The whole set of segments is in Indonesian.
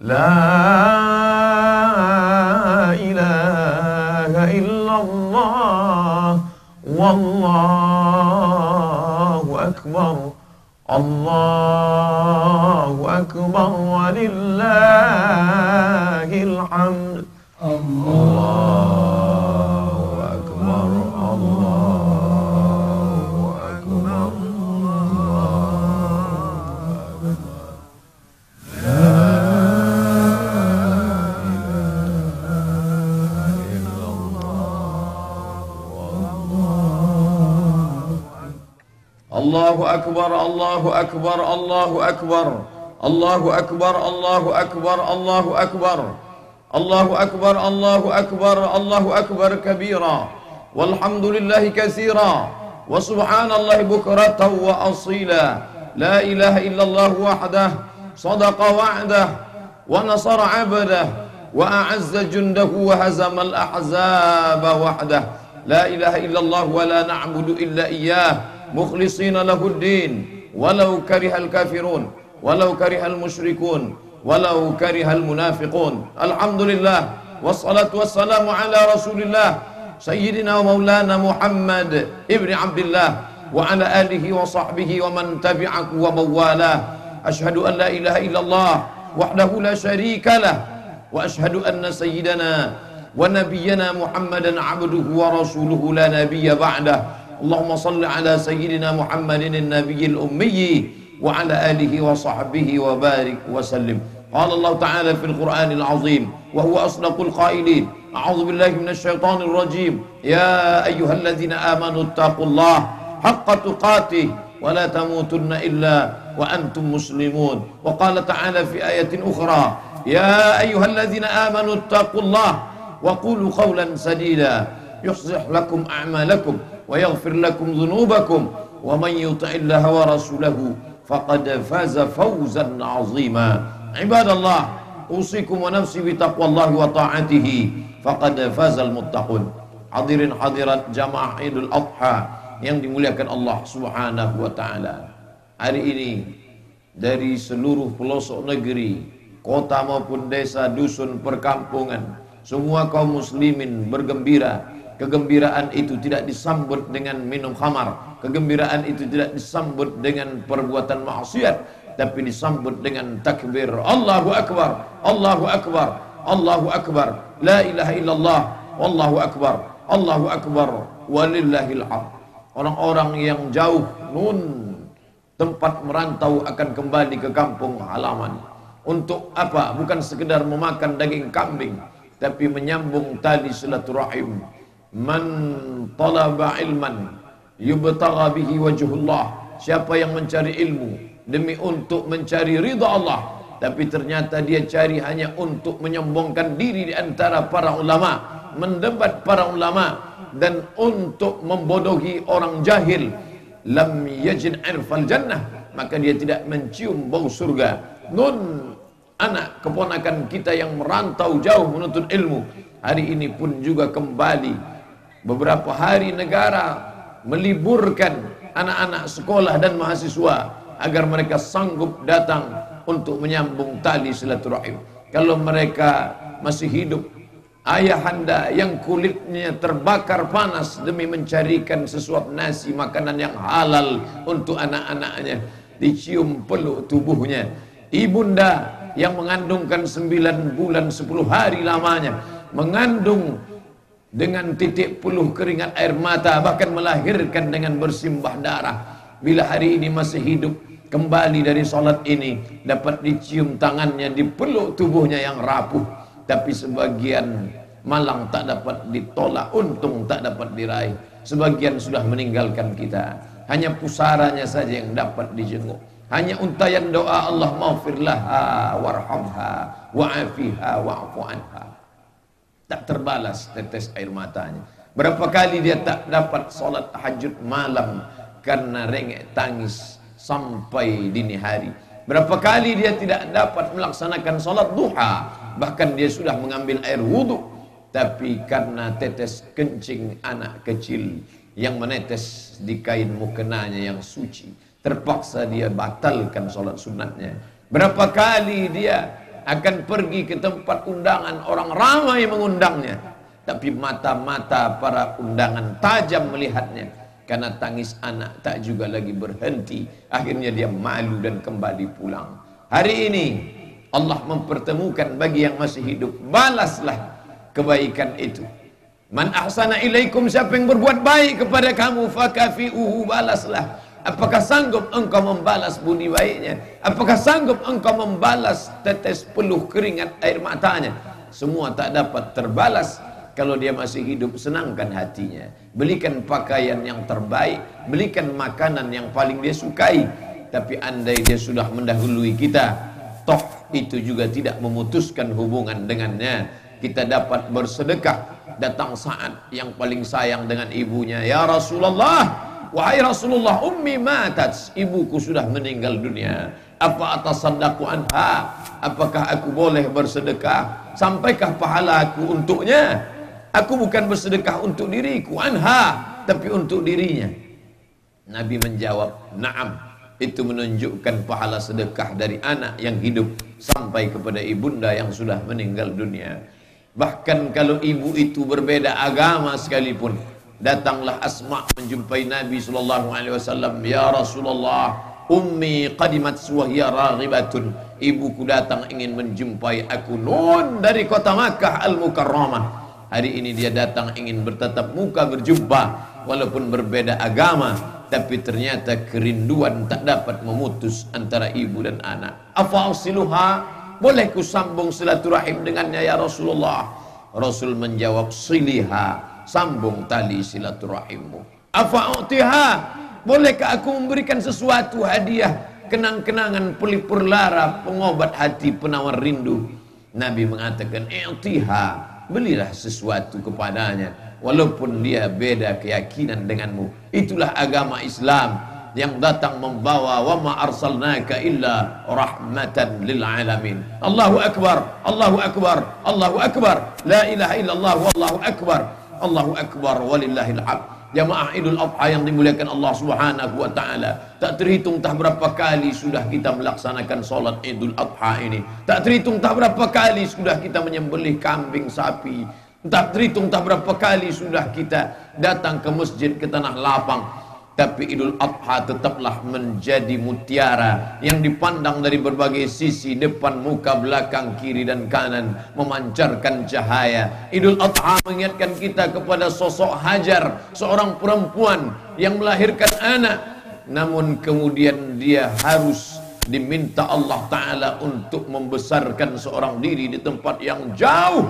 لا أكبر الله أكبر الله أكبر الله أكبر الله أكبر الله أكبر كبيرا والحمد لله كثيرا وسبحان الله بكرة وأصيلا لا إله إلا الله وحده صدق وعده ونصر عبده وأعز جنده وهزم الأحزاب وحده لا إله إلا الله ولا نعبد إلا إياه مخلصين له الدين ولو كره الكافرون. ولو كره المشركون ولو كره المنافقون. الحمد لله والصلاة والسلام على رسول الله سيدنا ومولانا محمد ابن عبد الله وعلى آله وصحبه ومن تبعه وموالاه. أشهد أن لا إله إلا الله وحده لا شريك له وأشهد أن سيدنا ونبينا محمدا عبده ورسوله لا نبي بعده. اللهم صل على سيدنا محمد النبي الأمي وعلى آله وصحبه وبارك وسلم. قال الله تعالى في القرآن العظيم وهو أصدق القائلين أعوذ بالله من الشيطان الرجيم. يا أيها الذين آمنوا اتقوا الله حق تقاته ولا تموتن إلا وأنتم مسلمون. وقال تعالى في آية أخرى يا أيها الذين آمنوا اتقوا الله وقولوا قولا سديدا يصلح لكم أعمالكم ويغفر لكم ذنوبكم ومن يطع الله ورسوله فقد فاز فوزا عظيما عباد الله أوصيكم ونفسي بتقوى الله وطاعته فقد فاز المتقون hadirin hadirat jamaah Idul Adha yang dimuliakan Allah Subhanahu wa taala. Hari ini dari seluruh pelosok negeri, kota maupun desa, dusun, perkampungan, semua kaum muslimin bergembira Kegembiraan itu tidak disambut dengan minum khamar. Kegembiraan itu tidak disambut dengan perbuatan maksiat, tapi disambut dengan takbir. Allahu akbar. Allahu akbar. Allahu akbar. La ilaha illallah. Wallahu akbar. Allahu akbar. Walillahil hamd. Orang-orang yang jauh nun tempat merantau akan kembali ke kampung halaman. Untuk apa? Bukan sekedar memakan daging kambing, tapi menyambung tali silaturahim Man talaba ilman yubtagha bihi wajhullah. Siapa yang mencari ilmu demi untuk mencari ridha Allah, tapi ternyata dia cari hanya untuk menyombongkan diri di antara para ulama, mendebat para ulama dan untuk membodohi orang jahil. Lam yajid irfal jannah, maka dia tidak mencium bau surga. Nun anak keponakan kita yang merantau jauh menuntut ilmu hari ini pun juga kembali beberapa hari negara meliburkan anak-anak sekolah dan mahasiswa agar mereka sanggup datang untuk menyambung tali silaturahim. Kalau mereka masih hidup, ayahanda yang kulitnya terbakar panas demi mencarikan sesuap nasi makanan yang halal untuk anak-anaknya, dicium peluk tubuhnya. Ibunda yang mengandungkan 9 bulan 10 hari lamanya, mengandung dengan titik puluh keringat air mata bahkan melahirkan dengan bersimbah darah. Bila hari ini masih hidup kembali dari solat ini dapat dicium tangannya dipeluk tubuhnya yang rapuh. Tapi sebagian malang tak dapat ditolak untung tak dapat diraih. Sebagian sudah meninggalkan kita. Hanya pusaranya saja yang dapat dijenguk. Hanya untayan doa Allah maafirlaha warhamha wa'afiha wa'afu anha tak terbalas tetes air matanya. Berapa kali dia tak dapat solat tahajud malam karena rengek tangis sampai dini hari. Berapa kali dia tidak dapat melaksanakan solat duha, bahkan dia sudah mengambil air wudhu, tapi karena tetes kencing anak kecil yang menetes di kain mukenanya yang suci, terpaksa dia batalkan solat sunatnya. Berapa kali dia akan pergi ke tempat undangan orang ramai mengundangnya. Tapi mata-mata para undangan tajam melihatnya. Karena tangis anak tak juga lagi berhenti. Akhirnya dia malu dan kembali pulang. Hari ini Allah mempertemukan bagi yang masih hidup. Balaslah kebaikan itu. Man ahsana ilaikum siapa yang berbuat baik kepada kamu fakafi'uhu balaslah Apakah sanggup engkau membalas budi baiknya? Apakah sanggup engkau membalas tetes peluh keringat air matanya? Semua tak dapat terbalas kalau dia masih hidup senangkan hatinya. Belikan pakaian yang terbaik, belikan makanan yang paling dia sukai. Tapi andai dia sudah mendahului kita, toh itu juga tidak memutuskan hubungan dengannya. Kita dapat bersedekah datang saat yang paling sayang dengan ibunya. Ya Rasulullah, Wahai Rasulullah, ummi matat, ibuku sudah meninggal dunia. Apa atas sadaku anha? Apakah aku boleh bersedekah? Sampaikah pahala aku untuknya? Aku bukan bersedekah untuk diriku, anha, tapi untuk dirinya. Nabi menjawab, "Na'am." Itu menunjukkan pahala sedekah dari anak yang hidup sampai kepada ibunda yang sudah meninggal dunia. Bahkan kalau ibu itu berbeda agama sekalipun, datanglah Asma menjumpai Nabi sallallahu alaihi wasallam. Ya Rasulullah ummi qadimat wahya raghibatun. Ibuku datang ingin menjumpai aku. Nun dari kota Makkah al Mukarramah hari ini dia datang ingin bertatap muka berjumpa walaupun berbeda agama tapi ternyata kerinduan tak dapat memutus antara ibu dan anak. Apa usiluha boleh ku sambung silaturahim dengannya ya Rasulullah? Rasul menjawab siliha sambung tali silaturahimmu. Afa'utiha bolehkah aku memberikan sesuatu hadiah? Kenang-kenangan pelipur lara pengobat hati penawar rindu. Nabi mengatakan i'tiha. Belilah sesuatu kepadanya walaupun dia beda keyakinan denganmu. Itulah agama Islam yang datang membawa wa ma arsalnaka illa rahmatan lil alamin. Allahu akbar Allahu akbar Allahu akbar. La ilaha illallah wallahu akbar Allahu Akbar walillahil hamd. Jamaah Idul Adha yang dimuliakan Allah Subhanahu wa taala. Tak terhitung tak berapa kali sudah kita melaksanakan solat Idul Adha ini. Tak terhitung tak berapa kali sudah kita menyembelih kambing sapi. Tak terhitung tak berapa kali sudah kita datang ke masjid ke tanah lapang tapi Idul Adha tetaplah menjadi mutiara yang dipandang dari berbagai sisi depan muka belakang kiri dan kanan memancarkan cahaya. Idul Adha mengingatkan kita kepada sosok Hajar seorang perempuan yang melahirkan anak. Namun kemudian dia harus diminta Allah Ta'ala untuk membesarkan seorang diri di tempat yang jauh.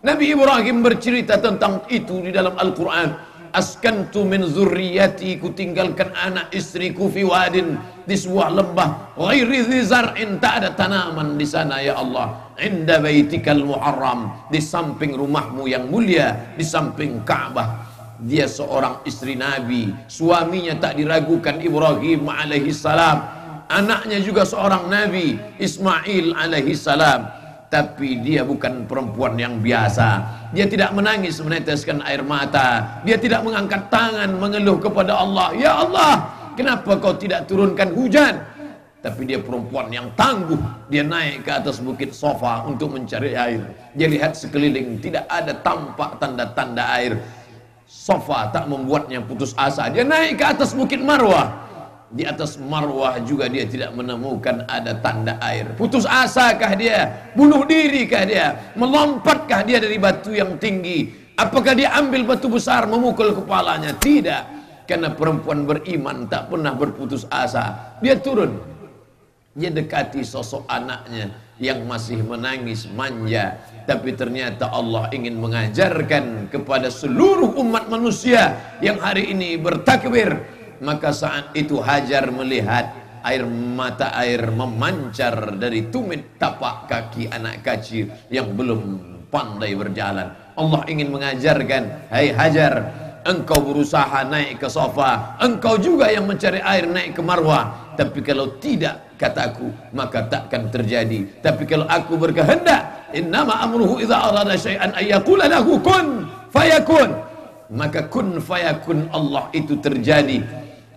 Nabi Ibrahim bercerita tentang itu di dalam Al-Quran askantu min zurriyati ku tinggalkan anak istriku fi wadin di sebuah lembah ghairi zar'in. Tak ada tanaman di sana ya Allah. Inda baitikal muharram di samping rumahmu yang mulia di samping Ka'bah dia seorang istri Nabi. Suaminya tak diragukan Ibrahim alaihi salam anaknya juga seorang Nabi Ismail alaihi salam tapi dia bukan perempuan yang biasa. Dia tidak menangis meneteskan air mata. Dia tidak mengangkat tangan mengeluh kepada Allah. Ya Allah, kenapa kau tidak turunkan hujan? Tapi dia perempuan yang tangguh. Dia naik ke atas bukit sofa untuk mencari air. Dia lihat sekeliling tidak ada tampak tanda-tanda air. Sofa tak membuatnya putus asa. Dia naik ke atas bukit Marwah di atas marwah juga dia tidak menemukan ada tanda air. Putus asakah dia? Bunuh dirikah dia? Melompatkah dia dari batu yang tinggi? Apakah dia ambil batu besar memukul kepalanya? Tidak. Karena perempuan beriman tak pernah berputus asa. Dia turun. Dia dekati sosok anaknya yang masih menangis manja. Tapi ternyata Allah ingin mengajarkan kepada seluruh umat manusia yang hari ini bertakbir maka saat itu Hajar melihat air mata air memancar dari tumit tapak kaki anak kecil yang belum pandai berjalan. Allah ingin mengajarkan, "Hai hey Hajar, engkau berusaha naik ke sofa, engkau juga yang mencari air naik ke marwah. Tapi kalau tidak, kataku, maka takkan terjadi. Tapi kalau aku berkehendak, innama amruhu idza arada syai'an ayyaqula lahu kun fayakun." Maka kun fayakun Allah itu terjadi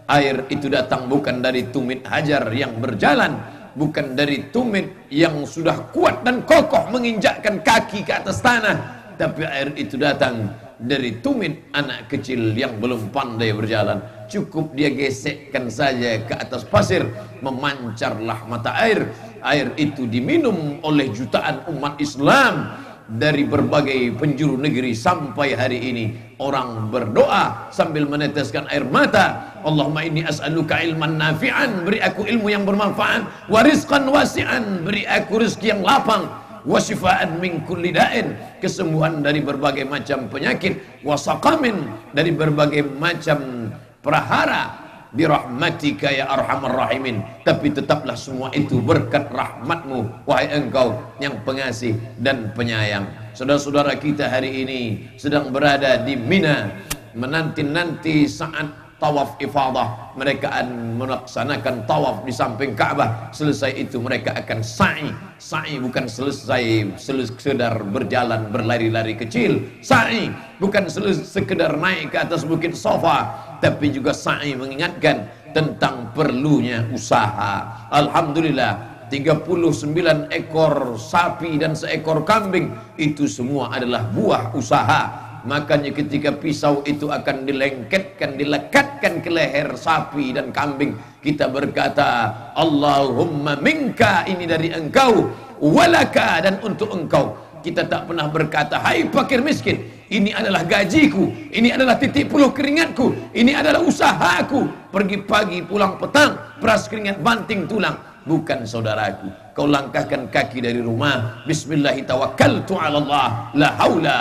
Air itu datang bukan dari tumit hajar yang berjalan bukan dari tumit yang sudah kuat dan kokoh menginjakkan kaki ke atas tanah tapi air itu datang dari tumit anak kecil yang belum pandai berjalan. Cukup dia gesekkan saja ke atas pasir memancarlah mata air. Air itu diminum oleh jutaan umat Islam dari berbagai penjuru negeri sampai hari ini. Orang berdoa sambil meneteskan air mata. Allahumma inni as'aluka ilman nafi'an. Beri aku ilmu yang bermanfaat. Wa rizqan wasi'an. Beri aku rezeki yang lapang. Wa shifaan min kulli da'in. Kesembuhan dari berbagai macam penyakit. Wa saqamin dari berbagai macam prahara birahmatika ya arhamar rahimin. Tapi tetaplah semua itu berkat rahmatmu wahai engkau yang pengasih dan penyayang. Saudara-saudara kita hari ini sedang berada di Mina. Menanti-nanti saat tawaf ifadah. Mereka akan melaksanakan tawaf di samping Ka'bah selesai itu mereka akan sa'i. Sa'i bukan selesai sekedar berjalan berlari-lari kecil. Sa'i bukan sekedar naik ke atas bukit sofa tapi juga sa'i mengingatkan tentang perlunya usaha. Alhamdulillah 39 ekor sapi dan seekor kambing itu semua adalah buah usaha Makanya ketika pisau itu akan dilengketkan, dilekatkan ke leher sapi dan kambing, kita berkata, Allahumma minka ini dari engkau, walaka dan untuk engkau. Kita tak pernah berkata, hai fakir miskin, ini adalah gajiku, ini adalah titik puluh keringatku, ini adalah usahaku. Pergi pagi, pulang petang, peras keringat banting tulang. Bukan saudaraku. Kau langkahkan kaki dari rumah. Bismillah tawakkaltu ala Allah la haula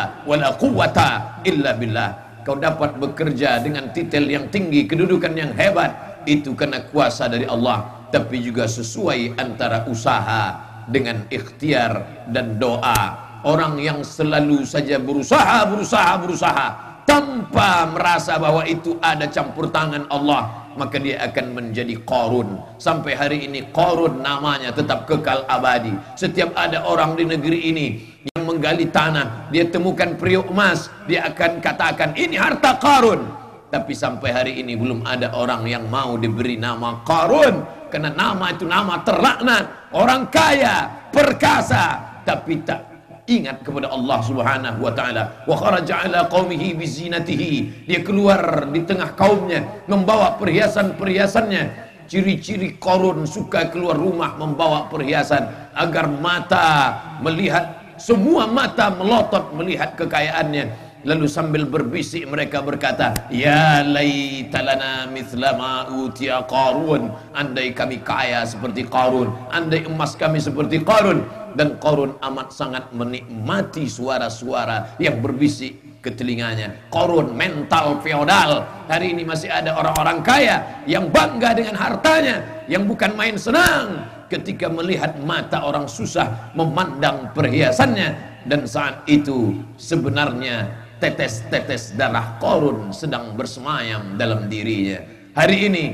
illa billah. Kau dapat bekerja dengan titel yang tinggi kedudukan yang hebat. Itu karena kuasa dari Allah tapi juga sesuai antara usaha dengan ikhtiar dan doa. Orang yang selalu saja berusaha berusaha berusaha tanpa merasa bahwa itu ada campur tangan Allah maka dia akan menjadi korun sampai hari ini korun namanya tetap kekal abadi. Setiap ada orang di negeri ini yang menggali tanah dia temukan periuk emas dia akan katakan ini harta korun tapi sampai hari ini belum ada orang yang mau diberi nama korun karena nama itu nama terlaknat. Orang kaya perkasa. Tapi tak ingat kepada Allah Subhanahu wa taala. Wa kharaja ala qaumihi bizinatihi dia keluar di tengah kaumnya membawa perhiasan-perhiasannya. Ciri-ciri korun suka keluar rumah membawa perhiasan agar mata melihat semua mata melotot melihat kekayaannya. Lalu sambil berbisik mereka berkata, Ya laytalana mithla ma utiya Qarun. Andai kami kaya seperti Qarun, andai emas kami seperti Qarun dan Qarun amat sangat menikmati suara-suara yang berbisik ke telinganya. Qarun mental feodal. Hari ini masih ada orang-orang kaya yang bangga dengan hartanya, yang bukan main senang ketika melihat mata orang susah memandang perhiasannya dan saat itu sebenarnya tetes-tetes darah korun sedang bersemayam dalam dirinya. Hari ini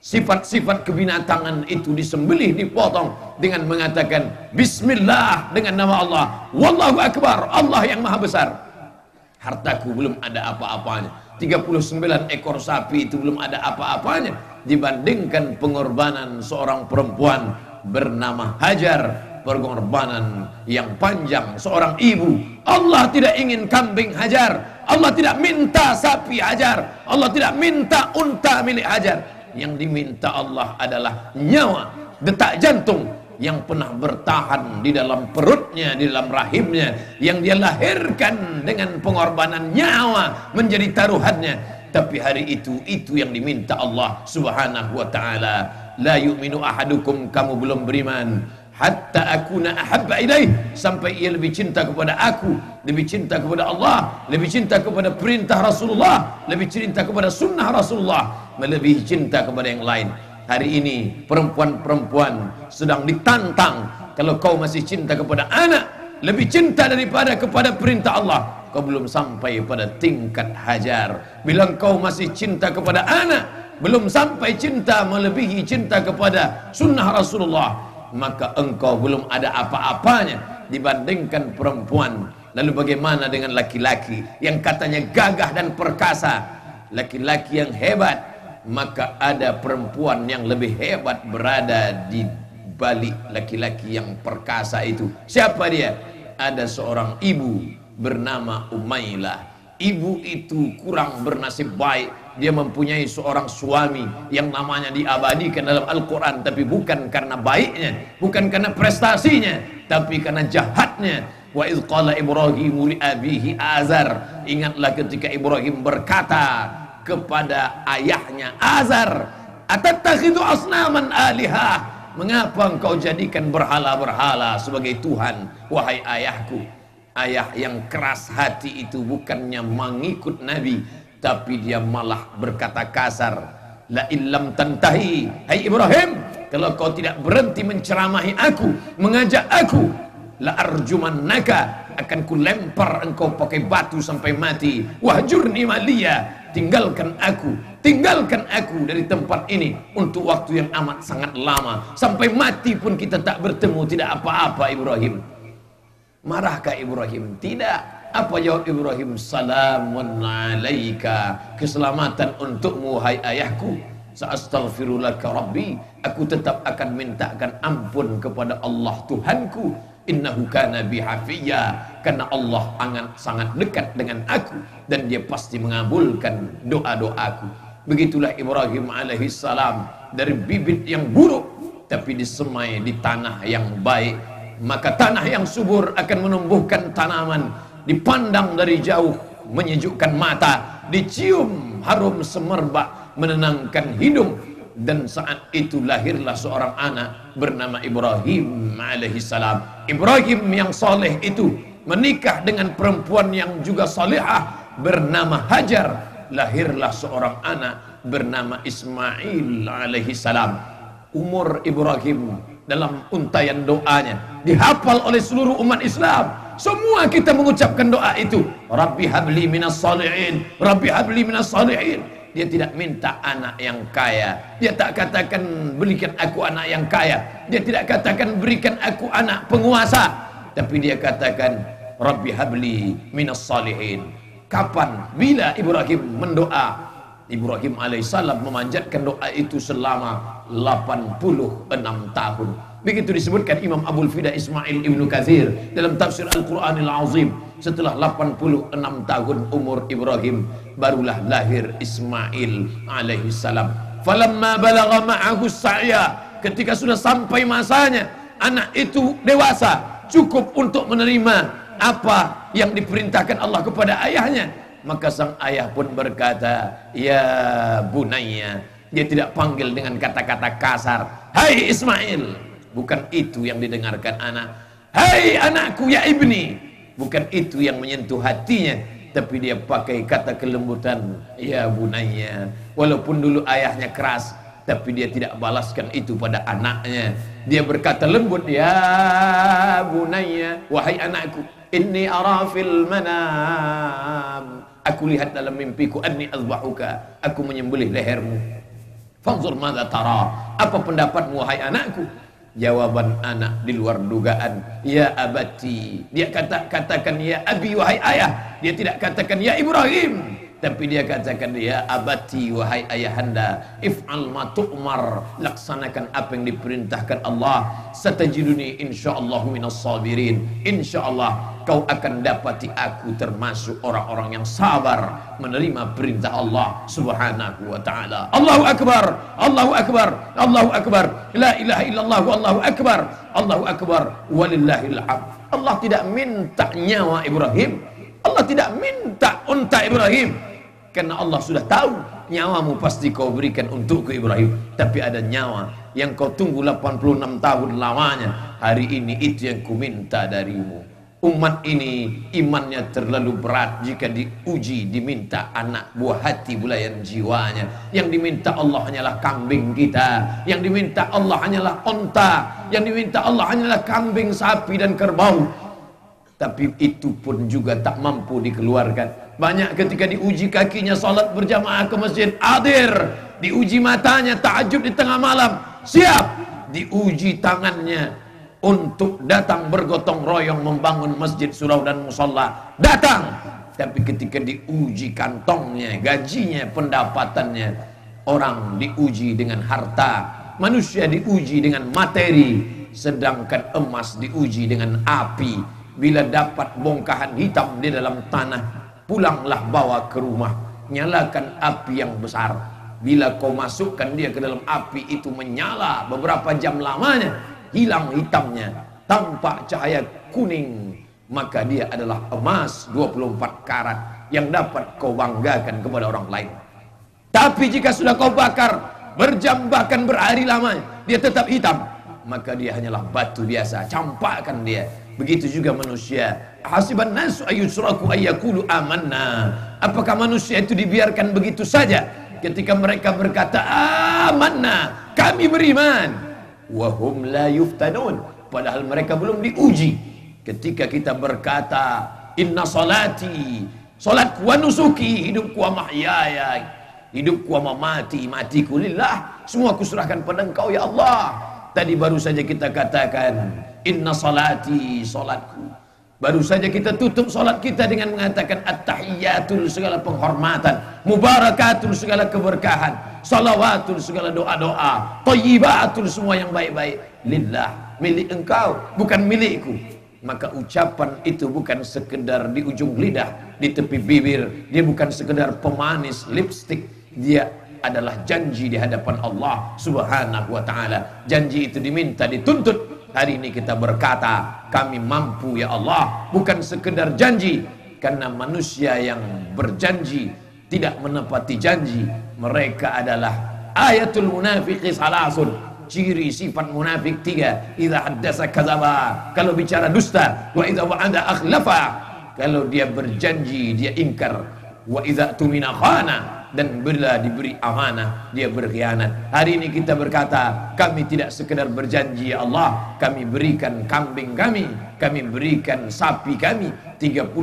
sifat-sifat kebinatangan itu disembelih, dipotong dengan mengatakan Bismillah dengan nama Allah. Wallahu Akbar, Allah yang maha besar. Hartaku belum ada apa-apanya. 39 ekor sapi itu belum ada apa-apanya dibandingkan pengorbanan seorang perempuan bernama Hajar pengorbanan yang panjang seorang ibu Allah tidak ingin kambing hajar Allah tidak minta sapi hajar Allah tidak minta unta milik hajar yang diminta Allah adalah nyawa detak jantung yang pernah bertahan di dalam perutnya, di dalam rahimnya, yang dia lahirkan dengan pengorbanan nyawa menjadi taruhannya. Tapi hari itu, itu yang diminta Allah subhanahu wa ta'ala. La yu'minu ahadukum, kamu belum beriman hatta akuna ahabba ilaih. Sampai ia lebih cinta kepada aku lebih cinta kepada Allah lebih cinta kepada perintah Rasulullah lebih cinta kepada sunnah Rasulullah melebihi cinta kepada yang lain. Hari ini perempuan-perempuan sedang ditantang kalau kau masih cinta kepada anak lebih cinta daripada kepada perintah Allah. Kau belum sampai pada tingkat hajar. Bilang kau masih cinta kepada anak belum sampai cinta melebihi cinta kepada sunnah Rasulullah maka engkau belum ada apa-apanya dibandingkan perempuan lalu bagaimana dengan laki-laki yang katanya gagah dan perkasa laki-laki yang hebat maka ada perempuan yang lebih hebat berada di balik laki-laki yang perkasa itu. Siapa dia? Ada seorang ibu bernama Umailah. Ibu itu kurang bernasib baik. Dia mempunyai seorang suami yang namanya diabadikan dalam Al-Quran. Tapi bukan karena baiknya. Bukan karena prestasinya. Tapi karena jahatnya. Wa idh qala Ibrahim li abihi azar. Ingatlah ketika Ibrahim berkata kepada ayahnya Azar. Atattakhidhu asnaman alihah Mengapa engkau jadikan berhala-berhala sebagai Tuhan Wahai ayahku Ayah yang keras hati itu bukannya mengikut Nabi Tapi dia malah berkata kasar La illam tantahi Hai Ibrahim Kalau kau tidak berhenti menceramahi aku Mengajak aku La arjuman naka Akan ku lempar engkau pakai batu sampai mati. Wahjurni malia tinggalkan aku tinggalkan aku dari tempat ini untuk waktu yang amat sangat lama. Sampai mati pun kita tak bertemu tidak apa-apa Ibrahim marahkah Ibrahim? Tidak. Apa jawab Ibrahim? Salamun alaika. Keselamatan untukmu hai ayahku. Sa'astaghfirulaka rabbi. Aku tetap akan mintakan ampun kepada Allah Tuhanku. Innahu kana bihafiyya karena Allah sangat sangat dekat dengan aku dan dia pasti mengabulkan doa-doaku. Begitulah Ibrahim alaihi salam dari bibit yang buruk tapi disemai di tanah yang baik maka tanah yang subur akan menumbuhkan tanaman dipandang dari jauh menyejukkan mata dicium harum semerbak menenangkan hidung. Dan saat itu lahirlah seorang anak bernama Ibrahim alaihissalam Ibrahim yang soleh itu menikah dengan perempuan yang juga solehah bernama Hajar. Lahirlah seorang anak bernama Ismail alaihissalam umur Ibrahim dalam untayan doanya. Dihafal oleh seluruh umat Islam. Semua kita mengucapkan doa itu. Rabbi habli minas salihin. Rabbi habli minas salihin. Dia tidak minta anak yang kaya. Dia tak katakan berikan aku anak yang kaya. Dia tidak katakan berikan aku anak penguasa. Tapi dia katakan Rabbi habli minas salihin. Kapan? Bila Ibrahim mendoa? Ibrahim alaihissalam memanjatkan doa itu selama 86 tahun. Begitu disebutkan Imam Abdul Fida Ismail Ibnu Kathir dalam tafsir Al-Quranil Azim. Setelah 86 tahun umur Ibrahim barulah lahir Ismail alaihi salam. Falamma balagha ma'ahu sa'ya. Ketika sudah sampai masanya anak itu dewasa cukup untuk menerima apa yang diperintahkan Allah kepada ayahnya. Maka sang ayah pun berkata ya bunayya dia tidak panggil dengan kata-kata kasar. Hai Ismail. Bukan itu yang didengarkan anak. Hai anakku ya ibni. Bukan itu yang menyentuh hatinya tapi dia pakai kata kelembutan. Ya bunaya walaupun dulu ayahnya keras tapi dia tidak balaskan itu pada anaknya. Dia berkata lembut ya bunaya wahai anakku inni arafil manam. Aku lihat dalam mimpiku anni azbahuka. Aku menyembelih lehermu fanzur madza tara? Apa pendapatmu wahai anakku? Jawaban anak di luar dugaan ya abati. Dia kata katakan ya abi wahai ayah. Dia tidak katakan ya Ibrahim tapi dia katakan ya abati wahai ayahanda if'al ma tu'mar laksanakan apa yang diperintahkan Allah satajiduni insyaallah minas sabirin insyaallah kau akan dapati aku termasuk orang-orang yang sabar menerima perintah Allah Subhanahu wa taala. Allahu akbar, Allahu akbar, Allahu akbar. La ilaha illallah Allahu akbar. Allahu akbar walillahil hamd. Allah tidak minta nyawa Ibrahim. Allah tidak minta unta Ibrahim. Karena Allah sudah tahu nyawamu pasti kau berikan untukku Ibrahim. Tapi ada nyawa yang kau tunggu 86 tahun lamanya. Hari ini itu yang ku minta darimu. Umat ini imannya terlalu berat jika diuji diminta anak buah hati bulayan jiwanya. Yang diminta Allah hanyalah kambing kita. Yang diminta Allah hanyalah onta. Yang diminta Allah hanyalah kambing, sapi dan kerbau. Tapi itu pun juga tak mampu dikeluarkan. Banyak ketika diuji kakinya salat berjamaah ke masjid hadir. Diuji matanya tahajud di tengah malam. Siap. Diuji tangannya untuk datang bergotong royong membangun masjid surau dan musalla datang tapi ketika diuji kantongnya gajinya pendapatannya orang diuji dengan harta manusia diuji dengan materi sedangkan emas diuji dengan api bila dapat bongkahan hitam di dalam tanah pulanglah bawa ke rumah. Nyalakan api yang besar. Bila kau masukkan dia ke dalam api itu menyala beberapa jam lamanya. Hilang hitamnya. Tampak cahaya kuning. Maka dia adalah emas 24 karat yang dapat kau banggakan kepada orang lain. Tapi jika sudah kau bakar berjam bahkan berhari lama dia tetap hitam. Maka dia hanyalah batu biasa. Campakkan dia. Begitu juga manusia hasiban nasu ayusraku ayyakulu amanna. Apakah manusia itu dibiarkan begitu saja? Ketika mereka berkata amanna kami beriman. Wahum la yuftanun. Padahal mereka belum diuji. Ketika kita berkata inna salati salatku wa nusuki hidupku wa mahyaya hidupku wa mamati matiku lillah semua kuserahkan pada engkau ya Allah. Tadi baru saja kita katakan inna salati salatku baru saja kita tutup salat kita dengan mengatakan at-tahiyatul segala penghormatan mubarakatul segala keberkahan salawatul segala doa-doa thayyibatul semua yang baik-baik lillah milik engkau bukan milikku maka ucapan itu bukan sekedar di ujung lidah, di tepi bibir, dia bukan sekedar pemanis lipstick, dia adalah janji di hadapan Allah Subhanahu wa taala. Janji itu diminta dituntut. Hari ini kita berkata, kami mampu ya Allah, bukan sekedar janji karena manusia yang berjanji tidak menepati janji, mereka adalah ayatul munafiqi salasun. Ciri sifat munafik tiga. Idza haddasa kadzaba. Kalau bicara dusta wa idza akhlafa. Kalau dia berjanji dia ingkar. Wa idza tumina khana dan bila diberi amanah dia berkhianat hari ini kita berkata kami tidak sekedar berjanji ya Allah kami berikan kambing kami kami berikan sapi kami 39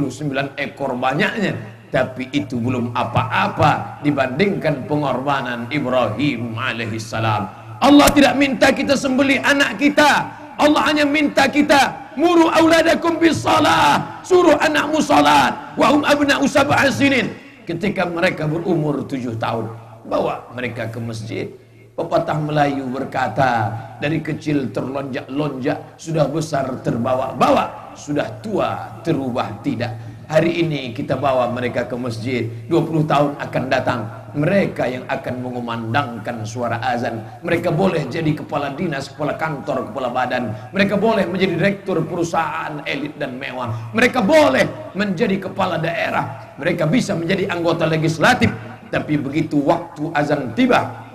ekor banyaknya tapi itu belum apa-apa dibandingkan pengorbanan Ibrahim alaihissalam Allah tidak minta kita sembeli anak kita. Allah hanya minta kita muru auladakum bis salah. Suruh anakmu salat. Wa hum abna'u sab'a sinin. Ketika mereka berumur tujuh tahun, bawa mereka ke masjid. Pepatah Melayu berkata, dari kecil terlonjak-lonjak, sudah besar terbawa-bawa, sudah tua terubah tidak. Hari ini kita bawa mereka ke masjid, 20 tahun akan datang, mereka yang akan mengumandangkan suara azan. Mereka boleh jadi kepala dinas, kepala kantor, kepala badan. Mereka boleh menjadi direktur perusahaan elit dan mewah. Mereka boleh menjadi kepala daerah. Mereka bisa menjadi anggota legislatif. Tapi begitu waktu azan tiba,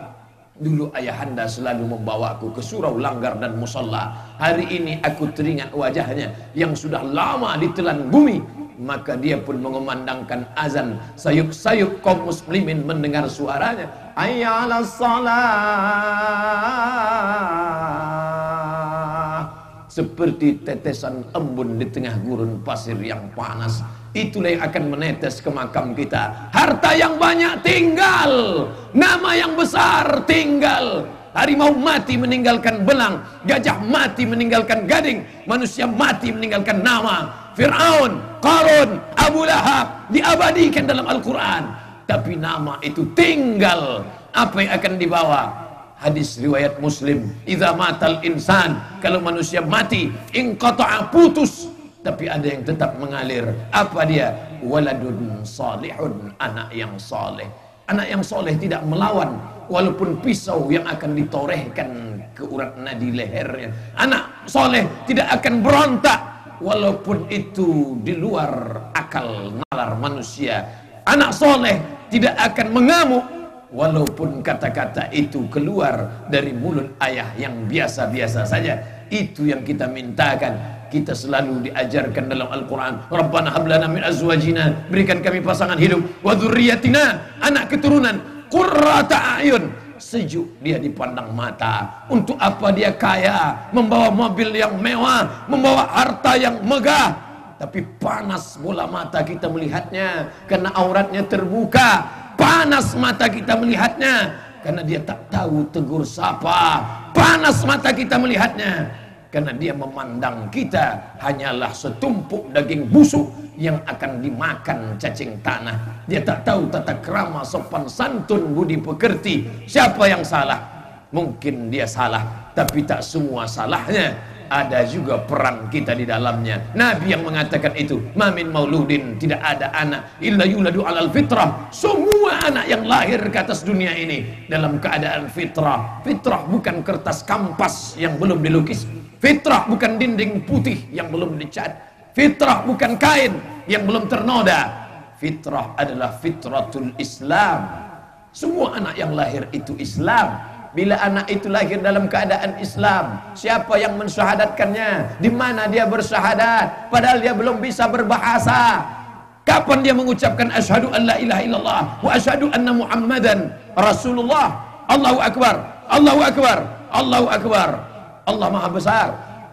Dulu ayahanda selalu membawaku ke surau langgar dan musalla. Hari ini aku teringat wajahnya yang sudah lama ditelan bumi maka dia pun mengumandangkan azan. Sayup-sayup kaum muslimin mendengar suaranya. Ayyala salah. Seperti tetesan embun di tengah gurun pasir yang panas. Itulah yang akan menetes ke makam kita. Harta yang banyak tinggal. Nama yang besar tinggal. Harimau mati meninggalkan belang, gajah mati meninggalkan gading, manusia mati meninggalkan nama, Fir'aun, Qarun, Abu Lahab diabadikan dalam Al-Quran. Tapi nama itu tinggal. Apa yang akan dibawa? Hadis riwayat Muslim, "Idza matal insan", kalau manusia mati, inqata'a putus, tapi ada yang tetap mengalir. Apa dia? Waladun salihun, anak yang soleh. Anak yang soleh tidak melawan walaupun pisau yang akan ditorehkan ke urat nadi lehernya. Anak soleh tidak akan berontak walaupun itu di luar akal nalar manusia anak soleh tidak akan mengamuk. Walaupun kata-kata itu keluar dari mulut ayah yang biasa-biasa saja itu yang kita mintakan. Kita selalu diajarkan dalam Al-Quran Rabbana hablana min azwajina. Berikan kami pasangan hidup. Wa anak keturunan. Qurrata ayun sejuk dia dipandang mata. Untuk apa dia kaya? Membawa mobil yang mewah membawa harta yang megah. Tapi panas bola mata kita melihatnya. Karena auratnya terbuka panas mata kita melihatnya. Karena dia tak tahu tegur sapa panas mata kita melihatnya karena dia memandang kita hanyalah setumpuk daging busuk yang akan dimakan cacing tanah. Dia tak tahu tata krama sopan santun budi pekerti. Siapa yang salah? Mungkin dia salah, tapi tak semua salahnya ada juga peran kita di dalamnya. Nabi yang mengatakan itu, mamin mauludin tidak ada anak illa yuladu alal fitrah. Semua anak yang lahir ke atas dunia ini dalam keadaan fitrah. Fitrah bukan kertas kampas yang belum dilukis. Fitrah bukan dinding putih yang belum dicat. Fitrah bukan kain yang belum ternoda. Fitrah adalah fitratul Islam. Semua anak yang lahir itu Islam Bila anak itu lahir dalam keadaan Islam, siapa yang mensyahadatkannya? Di mana dia bersyahadat? Padahal dia belum bisa berbahasa. Kapan dia mengucapkan asyhadu an la ilaha illallah wa asyhadu anna Muhammadan Rasulullah? Allahu akbar. Allahu akbar. Allahu akbar. Allah Maha Besar.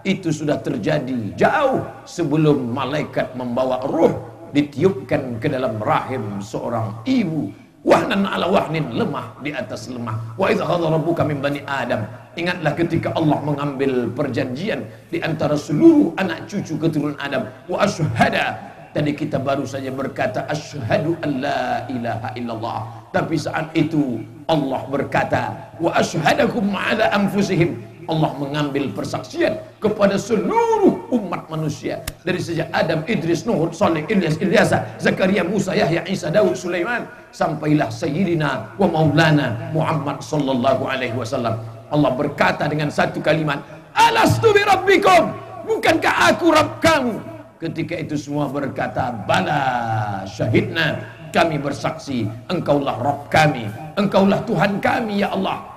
Itu sudah terjadi jauh sebelum malaikat membawa ruh ditiupkan ke dalam rahim seorang ibu. Wahnan ala wahnin lemah di atas lemah. Wa idza rabbuka min bani adam. Ingatlah ketika Allah mengambil perjanjian di antara seluruh anak cucu keturunan Adam. Wa asyhada. Tadi kita baru saja berkata asyhadu an la ilaha illallah. Tapi saat itu Allah berkata wa asyhadakum ala anfusihim Allah mengambil persaksian kepada seluruh umat manusia dari sejak Adam, Idris, Nuh, Saleh, Ilyas, Ilyasa, Zakaria, Musa, Yahya, Isa, Daud, Sulaiman sampailah Sayyidina wa Maulana Muhammad sallallahu alaihi wasallam. Allah berkata dengan satu kalimat, "Alastu bi rabbikum?" Bukankah aku Rabb kamu? Ketika itu semua berkata, "Bala, syahidna." Kami bersaksi, Engkaulah Rabb kami, Engkaulah Tuhan kami ya Allah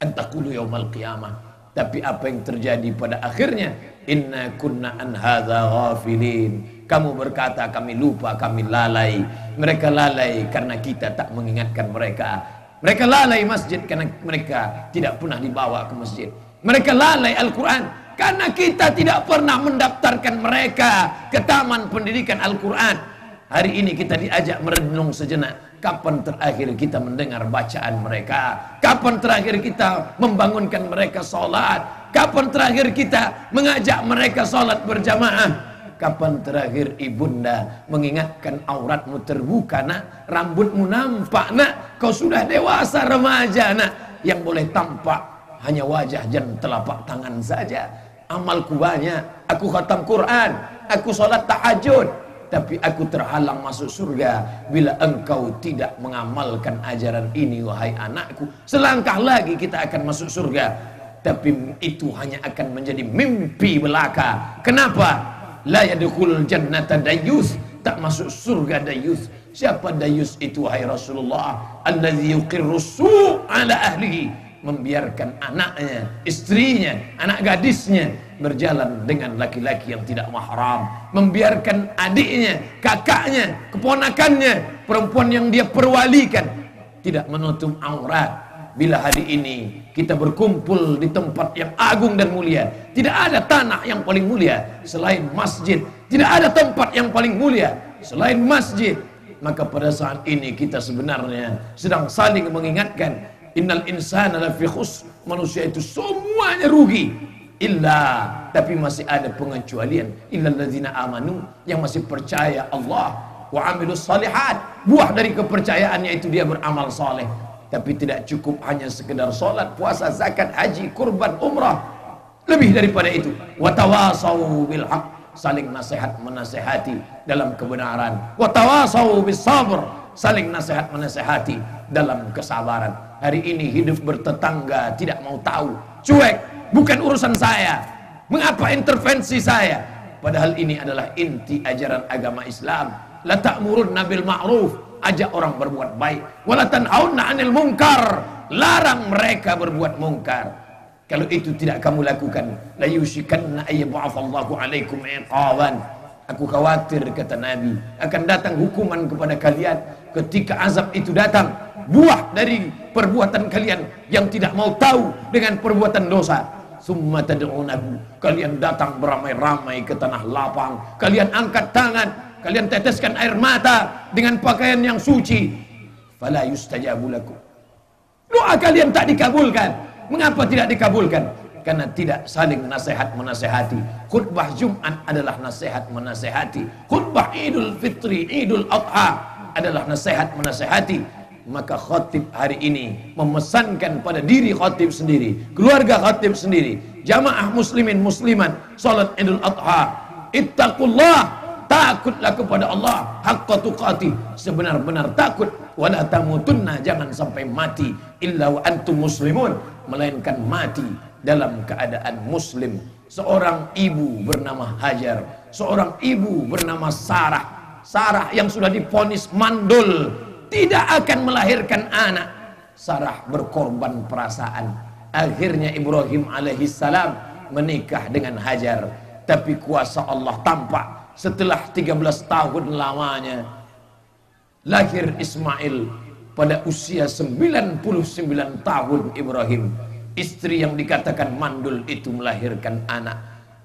antakulu yaumal qiyamah. Tapi apa yang terjadi pada akhirnya? Inna kunna an hadza ghafilin. Kamu berkata kami lupa kami lalai. Mereka lalai karena kita tak mengingatkan mereka. Mereka lalai masjid karena mereka tidak pernah dibawa ke masjid. Mereka lalai Al-Quran karena kita tidak pernah mendaftarkan mereka ke taman pendidikan Al-Quran. Hari ini kita diajak merenung sejenak Kapan terakhir kita mendengar bacaan mereka? Kapan terakhir kita membangunkan mereka sholat? Kapan terakhir kita mengajak mereka sholat berjamaah? Kapan terakhir ibunda mengingatkan auratmu terbuka nak? Rambutmu nampak nak? Kau sudah dewasa remaja nak? Yang boleh tampak hanya wajah dan telapak tangan saja. Amalku banyak. Aku khatam Quran. Aku sholat tahajud tapi aku terhalang masuk surga bila engkau tidak mengamalkan ajaran ini wahai anakku. Selangkah lagi kita akan masuk surga. Tapi itu hanya akan menjadi mimpi belaka. Kenapa? La yadkhul jannata dayus. Tak masuk surga dayus. Siapa dayus itu wahai Rasulullah? Allazi yuqirru ala ahlihi. Membiarkan anaknya, istrinya, anak gadisnya berjalan dengan laki-laki yang tidak mahram, membiarkan adiknya, kakaknya, keponakannya, perempuan yang dia perwalikan tidak menutup aurat. Bila hari ini kita berkumpul di tempat yang agung dan mulia, tidak ada tanah yang paling mulia selain masjid, tidak ada tempat yang paling mulia selain masjid. Maka pada saat ini kita sebenarnya sedang saling mengingatkan Innal insana lafi khus. Manusia itu semuanya rugi. Illa tapi masih ada pengecualian illa alladzina amanu yang masih percaya Allah wa amilus salihat. Buah dari kepercayaannya itu dia beramal saleh. Tapi tidak cukup hanya sekedar salat, puasa, zakat, haji, kurban, umrah. Lebih daripada itu. Wa tawasau bil haq saling nasihat menasehati dalam kebenaran. Wa tawasau bis sabr saling nasihat menasehati dalam kesabaran hari ini hidup bertetangga tidak mau tahu cuek bukan urusan saya. Mengapa intervensi saya? Padahal ini adalah inti ajaran agama Islam. La ta'murun nabil ma'ruf. Ajak orang berbuat baik. Wala tanhauna 'anil munkar. Larang mereka berbuat mungkar kalau itu tidak kamu lakukan la yushikanna ayyab'athallahu 'alaikum iqaban. Aku khawatir kata Nabi akan datang hukuman kepada kalian ketika azab itu datang buah dari perbuatan kalian yang tidak mau tahu dengan perbuatan dosa. Summa tad'unahu. Kalian datang beramai-ramai ke tanah lapang. Kalian angkat tangan. Kalian teteskan air mata dengan pakaian yang suci. Fala yustajabu doa kalian tak dikabulkan. Mengapa tidak dikabulkan? Karena tidak saling nasihat menasehati. Khutbah Jumat adalah nasihat menasehati. Khutbah Idul Fitri Idul Adha adalah nasihat menasehati maka khatib hari ini memesankan pada diri khatib sendiri, keluarga khatib sendiri, jamaah muslimin musliman salat Idul Adha. Ittaqullah, takutlah kepada Allah haqqa tuqati, sebenar-benar takut wala tamutunna jangan sampai mati illa wa antum muslimun, melainkan mati dalam keadaan muslim. Seorang ibu bernama Hajar, seorang ibu bernama Sarah. Sarah yang sudah diponis mandul tidak akan melahirkan anak. Sarah berkorban perasaan. Akhirnya Ibrahim alaihissalam menikah dengan Hajar. Tapi kuasa Allah tampak setelah 13 tahun lamanya. Lahir Ismail pada usia 99 tahun Ibrahim. Istri yang dikatakan mandul itu melahirkan anak.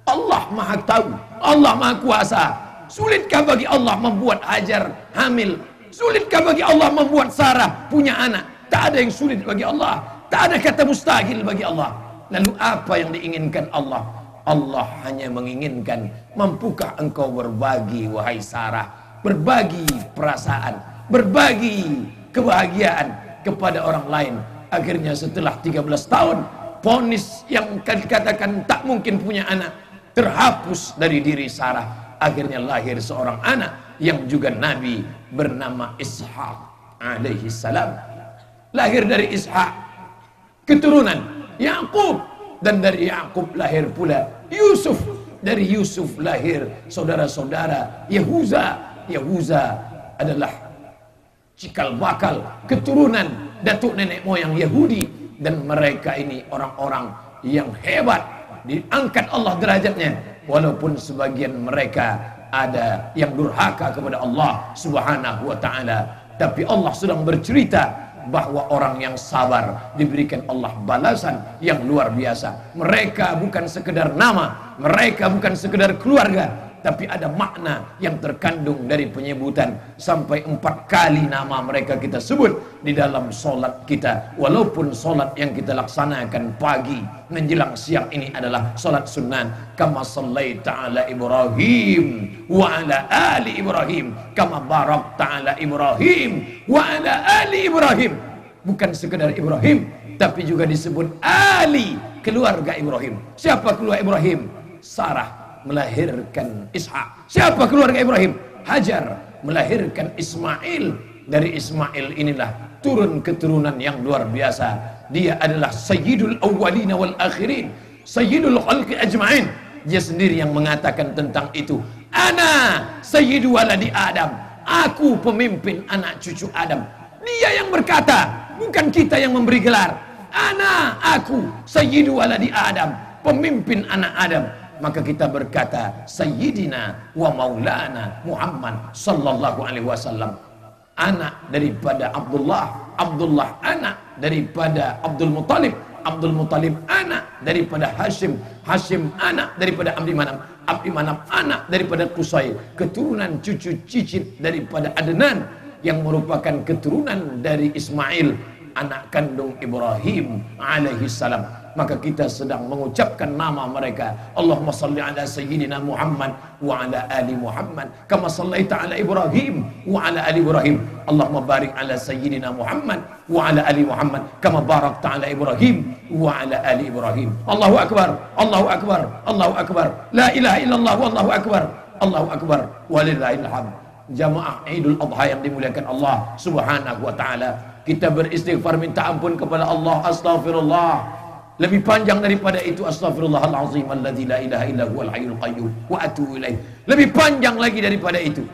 Allah maha tahu, Allah maha kuasa. Sulitkah bagi Allah membuat Hajar hamil Sulitkah bagi Allah membuat Sarah punya anak? Tak ada yang sulit bagi Allah. Tak ada kata mustahil bagi Allah. Lalu apa yang diinginkan Allah? Allah hanya menginginkan mampukah engkau berbagi wahai Sarah, berbagi perasaan, berbagi kebahagiaan kepada orang lain. Akhirnya setelah 13 tahun, ponis yang dikatakan tak mungkin punya anak terhapus dari diri Sarah. Akhirnya lahir seorang anak yang juga nabi bernama Ishaq alaihi salam. Lahir dari Ishaq keturunan Yakub dan dari Yakub lahir pula Yusuf. Dari Yusuf lahir saudara-saudara Yahuza. Yahuza adalah cikal bakal keturunan datuk nenek moyang Yahudi. Dan mereka ini orang-orang yang hebat. Diangkat Allah derajatnya walaupun sebagian mereka ada yang durhaka kepada Allah Subhanahu wa taala. Tapi Allah sedang bercerita bahwa orang yang sabar diberikan Allah balasan yang luar biasa. Mereka bukan sekedar nama mereka bukan sekedar keluarga tapi ada makna yang terkandung dari penyebutan. Sampai empat kali nama mereka kita sebut di dalam solat kita. Walaupun solat yang kita laksanakan pagi menjelang siang ini adalah solat sunnah. Kama sallaita ala Ibrahim wa ala ali Ibrahim. Kama barak ta'ala Ibrahim wa ala ali Ibrahim. Bukan sekedar Ibrahim tapi juga disebut ali keluarga Ibrahim. Siapa keluarga Ibrahim? Sarah melahirkan Ishak. Siapa keluarga Ibrahim? Hajar melahirkan Ismail. Dari Ismail inilah turun keturunan yang luar biasa. Dia adalah Sayyidul Awwalina wal Akhirin. Sayyidul Khalqi Ajma'in. Dia sendiri yang mengatakan tentang itu. Ana Sayyidu waladi Adam. Aku pemimpin anak cucu Adam. Dia yang berkata, bukan kita yang memberi gelar. Ana, aku, Sayyidu waladi Adam. Pemimpin anak Adam maka kita berkata sayyidina wa maulana Muhammad sallallahu alaihi wasallam. Anak daripada Abdullah Abdullah anak daripada Abdul Muttalib Abdul Muttalib anak daripada Hashim Hashim anak daripada Abdi Manam Abdi Manam anak daripada Qusay. Keturunan cucu cicit daripada Adnan yang merupakan keturunan dari Ismail anak kandung Ibrahim alaihi salam maka kita sedang mengucapkan nama mereka. Allahumma salli ala sayyidina Muhammad wa ala ali Muhammad. Kama sallaita ala Ibrahim wa ala ali Ibrahim. Allahumma barik ala sayyidina Muhammad wa ala ali Muhammad. Kama barakta ala Ibrahim wa ala ali Ibrahim. Allahu akbar Allahu akbar Allahu akbar. La ilaha illallah wallahu akbar. Allahu akbar. Walillahil hamd. Jamaah Idul Adha yang dimuliakan Allah Subhanahu wa taala. Kita beristighfar minta ampun kepada Allah. Astaghfirullah lebih panjang daripada itu astagfirullahalazim alladzi la ilaha illa huwal hayyul qayyum wa atubu ilaih. Lebih panjang lagi daripada itu.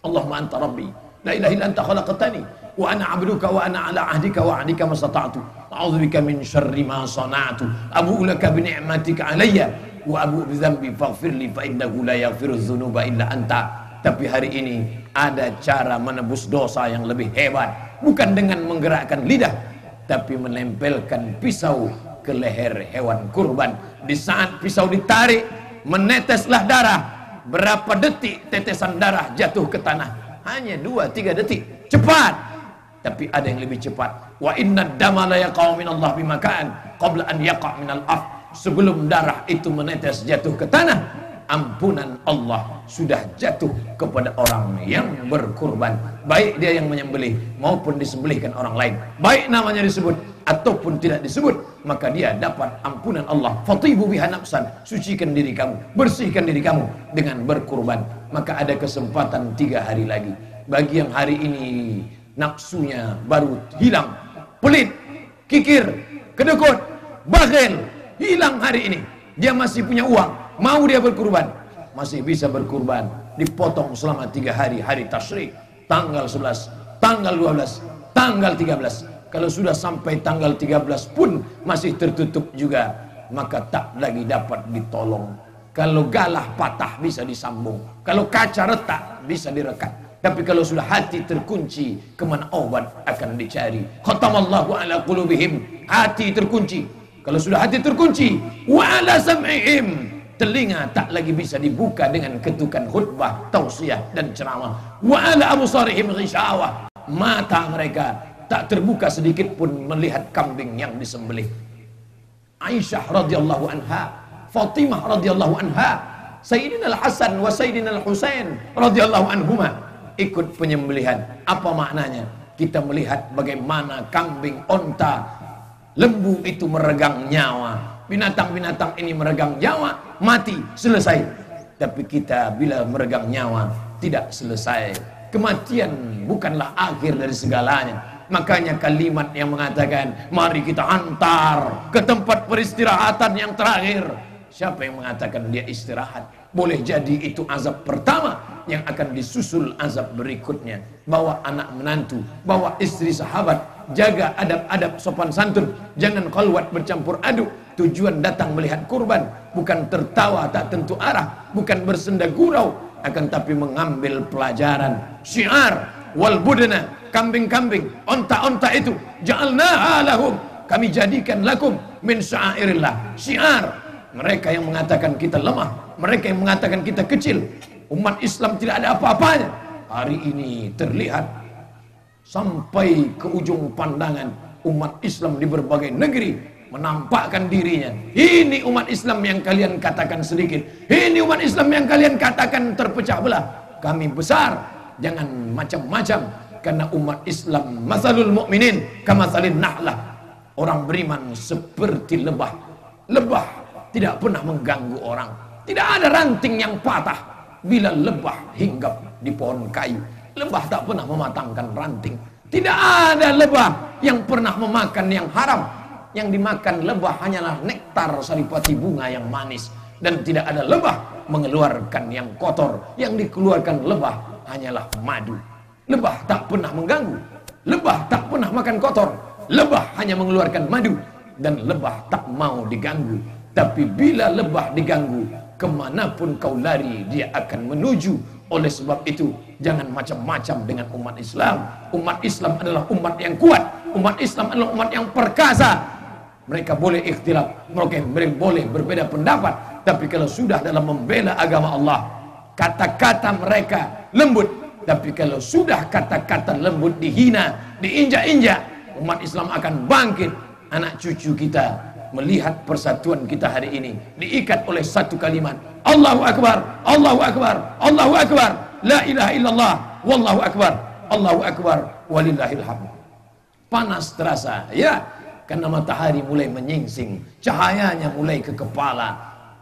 Allahumma anta rabbi la ilaha illa anta khalaqtani wa ana 'abduka wa ana 'ala 'ahdika wa 'adika mastata'tu. A'udzubika min syarri ma sana'tu. Abu'u laka bi ni'matika 'alayya wa abu'u bi dzambi faghfir li fa innahu la yaghfiru dzunuba illa anta. Tapi hari ini ada cara menebus dosa yang lebih hebat bukan dengan menggerakkan lidah tapi menempelkan pisau ke leher hewan kurban. Di saat pisau ditarik, meneteslah darah. Berapa detik tetesan darah jatuh ke tanah? Hanya dua tiga detik. Cepat. Tapi ada yang lebih cepat. Wa inna dama la yaqau min Allah bimakan qabla an yaqa min al Sebelum darah itu menetes jatuh ke tanah, ampunan Allah sudah jatuh kepada orang yang berkurban baik dia yang menyembelih maupun disembelihkan orang lain. Baik namanya disebut ataupun tidak disebut maka dia dapat ampunan Allah. Fatibu biha nafsan sucikan diri kamu bersihkan diri kamu dengan berkurban maka ada kesempatan tiga hari lagi. Bagi yang hari ini nafsunya baru hilang pelit kikir kedekut bakhil hilang hari ini. Dia masih punya uang mau dia berkurban masih bisa berkurban dipotong selama tiga hari hari tasyrik tanggal 11 tanggal 12 tanggal 13 kalau sudah sampai tanggal 13 pun masih tertutup juga, maka tak lagi dapat ditolong. Kalau galah patah bisa disambung. Kalau kaca retak bisa direkat. Tapi kalau sudah hati terkunci, ke mana obat akan dicari? Khatamallahu ala qulubihim. Hati terkunci. Kalau sudah hati terkunci, wa ala sam'ihim. Telinga tak lagi bisa dibuka dengan ketukan khutbah, tausiah dan ceramah. Wa ala absarihim ghishawah. Mata mereka tak terbuka sedikit pun melihat kambing yang disembelih. Aisyah radhiyallahu anha, Fatimah radhiyallahu anha, Sayyidina Al-Hasan wa Sayyidina Al-Husain radhiyallahu anhuma ikut penyembelihan. Apa maknanya? Kita melihat bagaimana kambing, onta, lembu itu meregang nyawa. Binatang-binatang ini meregang nyawa, mati, selesai. Tapi kita bila meregang nyawa tidak selesai. Kematian bukanlah akhir dari segalanya Makanya kalimat yang mengatakan Mari kita antar ke tempat peristirahatan yang terakhir Siapa yang mengatakan dia istirahat Boleh jadi itu azab pertama Yang akan disusul azab berikutnya Bawa anak menantu Bawa istri sahabat Jaga adab-adab sopan santun. Jangan kalwat bercampur aduk Tujuan datang melihat kurban. Bukan tertawa tak tentu arah. Bukan bersenda gurau. Akan tapi mengambil pelajaran. Syiar. Wal budana kambing-kambing, onta-onta itu. Ja'alnaha lahum. Kami jadikan lakum min syairillah. Syiar. Mereka yang mengatakan kita lemah, mereka yang mengatakan kita kecil, umat Islam tidak ada apa-apanya. Hari ini terlihat sampai ke ujung pandangan umat Islam di berbagai negeri menampakkan dirinya. Ini umat Islam yang kalian katakan sedikit. Ini umat Islam yang kalian katakan terpecah belah. Kami besar, jangan macam-macam karena umat Islam masalul mukminin kamasalin nahlah orang beriman seperti lebah lebah tidak pernah mengganggu orang tidak ada ranting yang patah bila lebah hinggap di pohon kayu lebah tak pernah mematangkan ranting tidak ada lebah yang pernah memakan yang haram yang dimakan lebah hanyalah nektar saripati bunga yang manis dan tidak ada lebah mengeluarkan yang kotor yang dikeluarkan lebah hanyalah madu Lebah tak pernah mengganggu. Lebah tak pernah makan kotor. Lebah hanya mengeluarkan madu. Dan lebah tak mau diganggu. Tapi bila lebah diganggu, ke mana pun kau lari, dia akan menuju. Oleh sebab itu, jangan macam-macam dengan umat Islam. Umat Islam adalah umat yang kuat. Umat Islam adalah umat yang perkasa. Mereka boleh ikhtilaf, mereka boleh berbeda pendapat. Tapi kalau sudah dalam membela agama Allah, kata-kata mereka lembut, tapi kalau sudah kata-kata lembut dihina, diinjak-injak, umat Islam akan bangkit. Anak cucu kita melihat persatuan kita hari ini diikat oleh satu kalimat. Allahu Akbar, Allahu Akbar, Allahu Akbar, La ilaha illallah, Wallahu Akbar, Allahu Akbar, walillahil hamd. Panas terasa, ya, karena matahari mulai menyingsing, cahayanya mulai ke kepala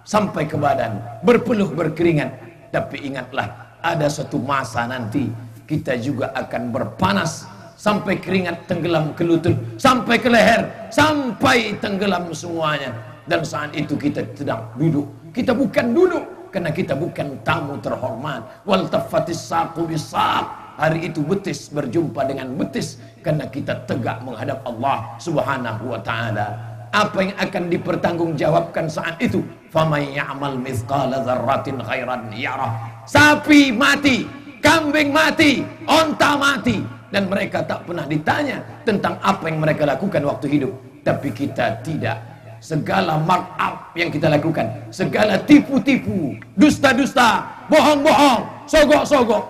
sampai ke badan, berpeluh berkeringat. Tapi ingatlah ada satu masa nanti kita juga akan berpanas sampai keringat tenggelam ke lutut, sampai ke leher, sampai tenggelam semuanya. Dan saat itu kita sedang duduk. Kita bukan duduk karena kita bukan tamu terhormat. Wal tafatis saqu bisaq. Hari itu betis berjumpa dengan betis karena kita tegak menghadap Allah Subhanahu wa taala. Apa yang akan dipertanggungjawabkan saat itu? Faman ya'mal mithqala dzarratin khairan yarah sapi mati, kambing mati, onta mati. Dan mereka tak pernah ditanya tentang apa yang mereka lakukan waktu hidup. Tapi kita tidak. Segala markup yang kita lakukan, segala tipu-tipu, dusta-dusta, bohong-bohong, sogok-sogok.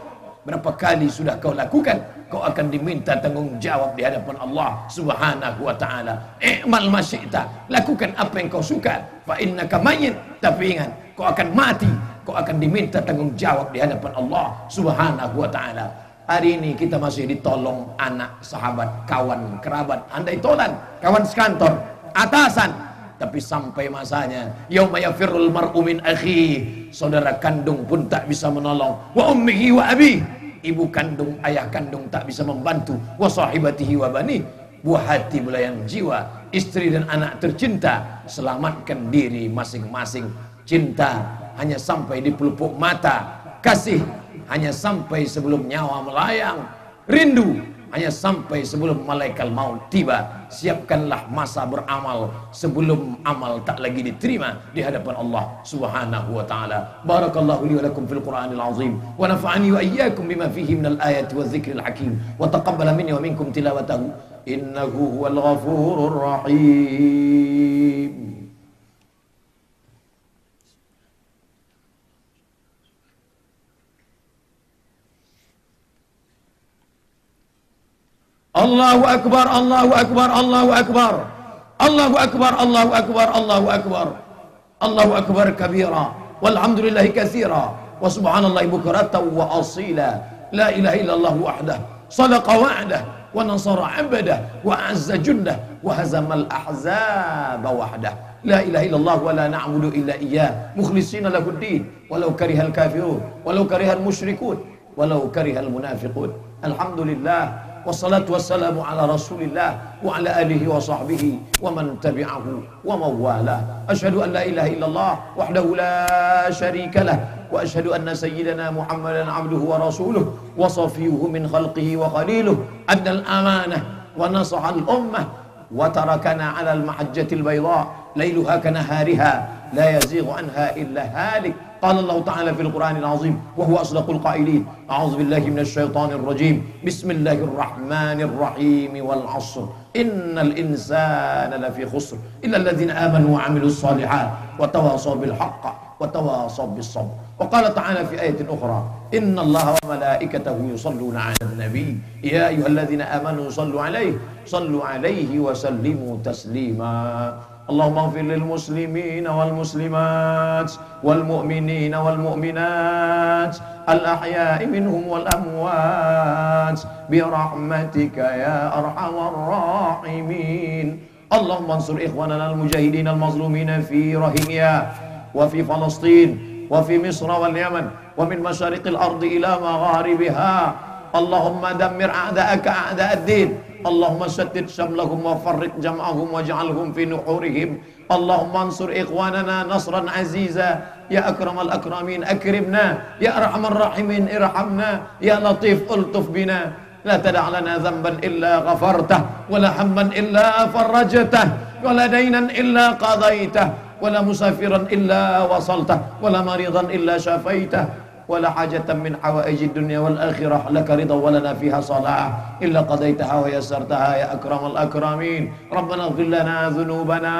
Berapa kali sudah kau lakukan? Kau akan diminta tanggung jawab di hadapan Allah Subhanahu wa taala. I'mal masyita. Lakukan apa yang kau suka. Fa innaka mayyit. Tapi ingat, kau akan mati kau akan diminta tanggung jawab di hadapan Allah Subhanahu wa taala. Hari ini kita masih ditolong anak, sahabat, kawan, kerabat, andai tolan, kawan sekantor, atasan. Tapi sampai masanya, yauma yafirrul mar'u min akhi, saudara kandung pun tak bisa menolong, wa ummihi wa abi, ibu kandung, ayah kandung tak bisa membantu, wa sahibatihi wa bani, buah hati belayan jiwa, istri dan anak tercinta, selamatkan diri masing-masing. Cinta hanya sampai di pelupuk mata, kasih hanya sampai sebelum nyawa melayang, rindu hanya sampai sebelum malaikat maut tiba. Siapkanlah masa beramal sebelum amal tak lagi diterima di hadapan Allah Subhanahu wa taala. Barakallahu li wa lakum fil Qur'anil azim wa nafa'ani wa iyyakum bima fihi minal ayati wa dzikril hakim wa taqabbala minni wa minkum tilawatahu innahu huwal ghafurur rahim. Allahu akbar Allahu akbar Allahu akbar Allahu akbar Allahu akbar Allahu akbar Allahu akbar kabira walhamdulillahi katsira wa subhanallahi bukratan wa asila la ilaha illallah wahdah sadaqa wa'dah wa nasara 'abdah wa 'azza jundah wa hazamal ahzaba wahdah la ilaha illallah wa la na'budu illa iyyah mukhlishina lahu din walau karihal kafirun walau karihal musyrikun walau karihal munafiqun alhamdulillah wassalatu wassalamu ala rasulillah wa ala alihi wa sahbihi wa man tabi'ahu wa mawala ashhadu an la ilaha illallah wahdahu la sharika lah wa ashhadu anna sayyidana muhammadan abduhu wa rasuluh wa safiyuhu min khalqihi wa khaliluh adna al-amanah wa nasaha la yazighu anha illa halik قال الله تعالى في القرآن العظيم وهو أصدق القائلين أعوذ بالله من الشيطان الرجيم. بسم الله الرحمن الرحيم والعصر. إن الإنسان لفي خسر. إلا الذين آمنوا وعملوا الصالحات وتواصوا بالحق وتواصوا بالصبر. وقال تعالى في آية أخرى إن الله وملائكته يصلون على النبي. يا أيها الذين آمنوا صلوا عليه. صلوا عليه وسلموا تسليما. اللهم اغفر للمسلمين والمسلمات والمؤمنين والمؤمنات الأحياء منهم والأموات برحمتك يا أرحم الراحمين. اللهم انصر إخواننا المجاهدين المظلومين في رهينيا وفي فلسطين وفي مصر واليمن ومن مشارق الأرض إلى مغاربها. اللهم دمر أعداءك أعداء الدين. اللهم شتت شملهم وفرق جمعهم واجعلهم في نحورهم. اللهم انصر إخواننا نصرا عزيزا. يا أكرم الأكرمين أكرمنا. يا أرحم الراحمين ارحمنا. يا لطيف ألطف بنا. لا تدع لنا ذنبا إلا غفرته ولا هما إلا فرجته ولا دينا إلا قضيته ولا مسافرا إلا وصلته ولا مريضا إلا شفيته. ولا حاجة من حوائج الدنيا والآخرة. لك رضا ولنا فيها صلاح. إلا قضيتها ويسرتها يا أكرم الأكرمين. ربنا اغفر لنا ذنوبنا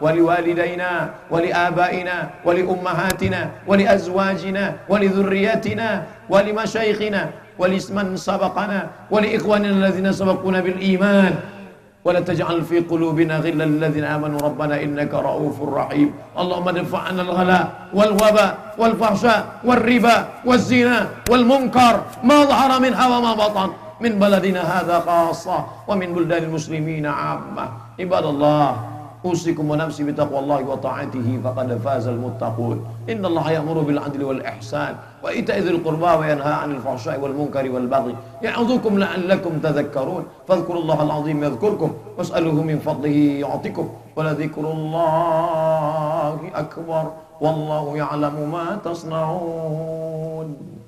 ولوالدينا ولآبائنا ولأمهاتنا ولأزواجنا ولذريتنا ولمشايخنا ولمن سبقنا ولإخواننا الذين سبقونا بالإيمان. ولا تجعل في قلوبنا غلا للذين آمنوا. ربنا إنك رؤوف رحيم. اللهم ادفع عنا الغلاء والوباء والفحشاء والربا والزنا والمنكر. ما ظهر منها وما بطن. من بلدنا هذا خاصة ومن بلدان المسلمين عامة. عباد الله أوصيكم ونفسي بتقوى الله وطاعته فقد فاز المتقون. إن الله يأمر بالعدل والإحسان وإيتاء ذي القربى وينهى عن الفحشاء والمنكر والبغي يعظكم لعلكم تذكرون. فاذكروا الله العظيم يذكركم واسألوه من فضله يعطيكم. ولذكر الله أكبر والله يعلم ما تصنعون.